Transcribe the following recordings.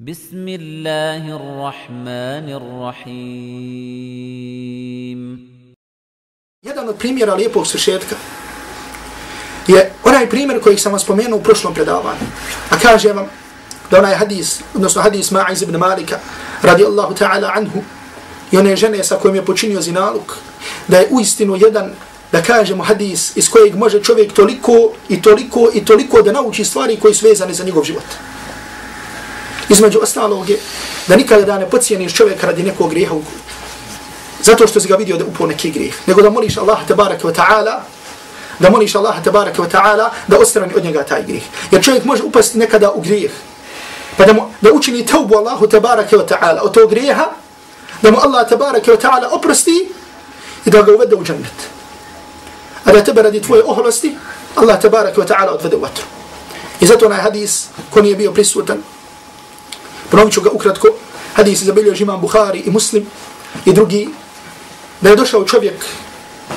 بسم الله الرحمن الرحيم Jedan od primjera lijepog svršetka je onaj primjer koji sam vam spomenuo u prošlom predavanju. A kaže vam da onaj hadis, odnosno hadis Ma'iz ibn Malika, radijallahu ta'ala anhu, i one žene sa kojim je počinio zinaluk, da je uistinu jedan, da kažemo hadis, iz kojeg može čovjek toliko i toliko i toliko da nauči stvari koji su vezane za njegov život. Između ostalog je da nikada da ne pocijeniš čovjeka radi nekog grijeha u zato što si ga vidio da upo neki grijeh, nego da moliš Allah tabaraka wa ta'ala, da moliš Allah tabaraka wa ta'ala da ostrani od njega taj grijeh. Jer čovjek može upasti nekada u grijeh, pa da, mu, da učini taubu Allahu tabaraka wa ta'ala od tog grijeha, da mu Allah tabaraka wa ta'ala oprosti i da ga uvede u džennet. A da tebe radi tvoje oholosti, Allah tabaraka wa ta'ala odvede u vatru. I zato onaj hadis ko nije bio prisutan, Ponovit ću ga ukratko. Hadis izabilio imam Bukhari i Muslim i drugi. Da je došao čovjek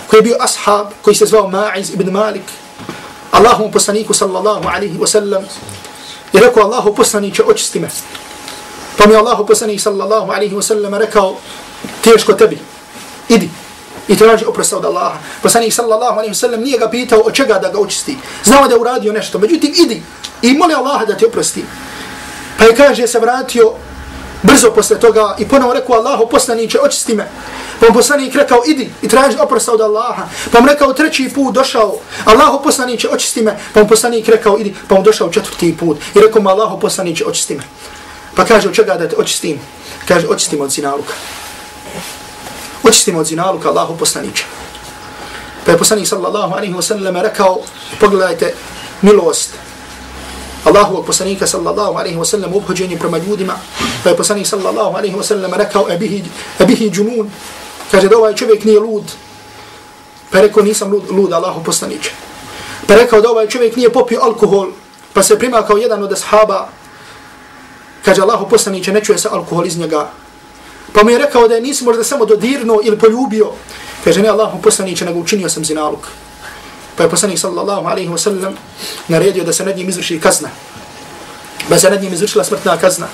koji je bio ashab, koji se zvao Ma'iz ibn Malik. Allahom poslaniku sallallahu alaihi wa sallam. I rekao Allahu poslaniće očisti me. Pa mi Allahu poslanik sallallahu alaihi wa sallam rekao teško tebi. Idi. I traži oprosta od Allaha. Poslanik sallallahu alaihi wa sallam nije ga pitao od čega da ga očisti. Znao da je uradio nešto. Međutim, idi. I moli Allaha da ti oprosti. Pa je kaže se vratio brzo posle toga i ponovo rekao Allahu poslaniće očisti me. Pa mu poslanik rekao idi i traži oprosta od Allaha. Pa mu rekao treći put došao Allahu poslaniće očisti me. Pa mu poslanik rekao idi pa mu došao četvrti put i rekao mu Allahu poslaniće očisti me. Pa kaže od čega da te očistim? Kaže očistim od zinaluka. Očistim od zinaluka Allahu poslaniće. Pa je poslanik sallallahu alaihi wa sallam rekao pogledajte milost Allahu poslanika sallallahu alaihi wa sallam obhođenje prema ljudima, pa je poslanik sallallahu alaihi wa sallam rekao ebihi, ebihi džunun, kaže da ovaj čovjek nije lud, pa rekao nisam lud, lud Allahu poslaniće. Pa rekao da ovaj čovjek nije popio alkohol, pa se prima kao jedan od ashaba, kaže Allahu poslaniće ne čuje se alkohol iz njega. Pa mu je rekao da je nisi možda samo dodirno ili poljubio, kaže ne Allahu poslaniće nego učinio sam zinaluk. Pa je poslanik sallallahu alaihi wa sallam naredio da se nad njim izvrši kazna. Pa se nad njim izvršila smrtna kazna.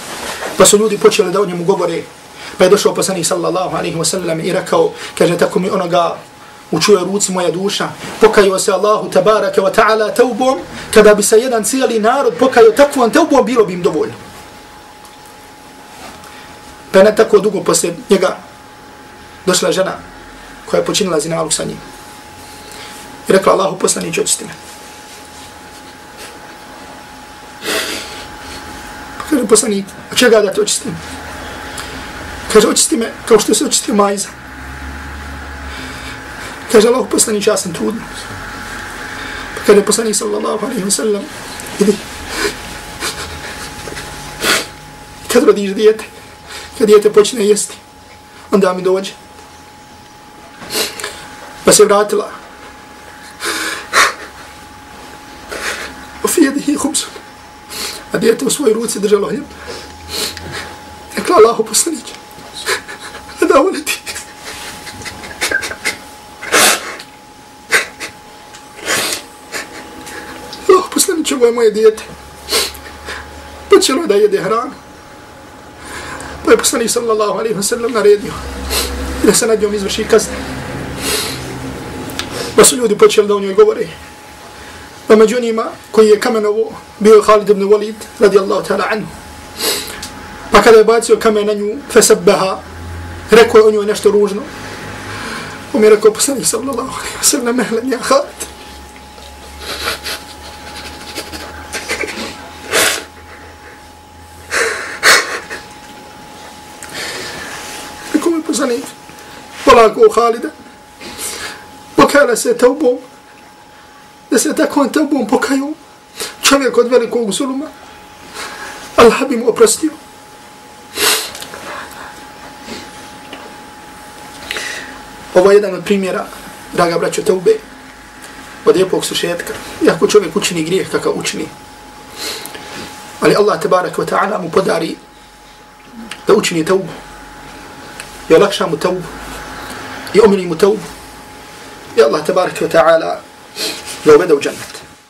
Pa su ljudi počeli da o njemu govore. Pa je došao poslanik sallallahu alaihi wa sallam i rekao, kaže tako mi onoga učuje ruci moja duša, pokajao se Allahu tabaraka wa ta'ala taubom, kada bi se jedan cijeli narod pokajao takvom taubom, bilo bi im dovoljno. Pa je ne tako dugo poslije njega došla žena koja je počinila zinaluk sa njim. I rekla Allahu poslanić očisti me. Pa kaže poslanik, a čega da te očistim? Kaže, očisti me kao što se očistio majza. Kaže, Allahu poslanić, ja sam trudna. Pa kaže poslanik sallallahu alaihi wa sallam, idi. Kad rodiš dijete, kad dijete počne jesti, onda mi dođe. Pa se vratila, jedihi hubsun. A djete u svojoj ruci držalo hljeb. Rekla Allahu poslaniće. Da voli ti. Allahu poslaniće, ovo je moje djete. Počelo je da jede hranu. Pa je poslanik sallallahu alaihi wa sallam naredio. I da se nad njom izvrši kazne. Pa su ljudi počeli da u njoj govore. Pa među njima koji je kamenovo bio Khalid ibn Walid radijallahu ta'ala anhu. Pa kada je bacio kamen na nju, fesebbeha, rekao je o njoj nešto ružno. Pa mi je rekao poslanik sallallahu alaihi wa sallam, mehlen ja Khalid. Rekao mi poslanik, polako Khalida, pokala se taubom, da se takvom on tebom pokaju čovjek od velikog zuluma, Allah bi mu oprostio. Ovo je jedan od primjera, draga braćo teube, od lijepog sušetka. Iako čovjek učini grijeh kakav učini. Ali Allah tebarak wa ta'ala mu podari da učini teubu. I olakša mu teubu. I omili mu teubu. I Allah tebarak wa ta'ala zovede u džennet.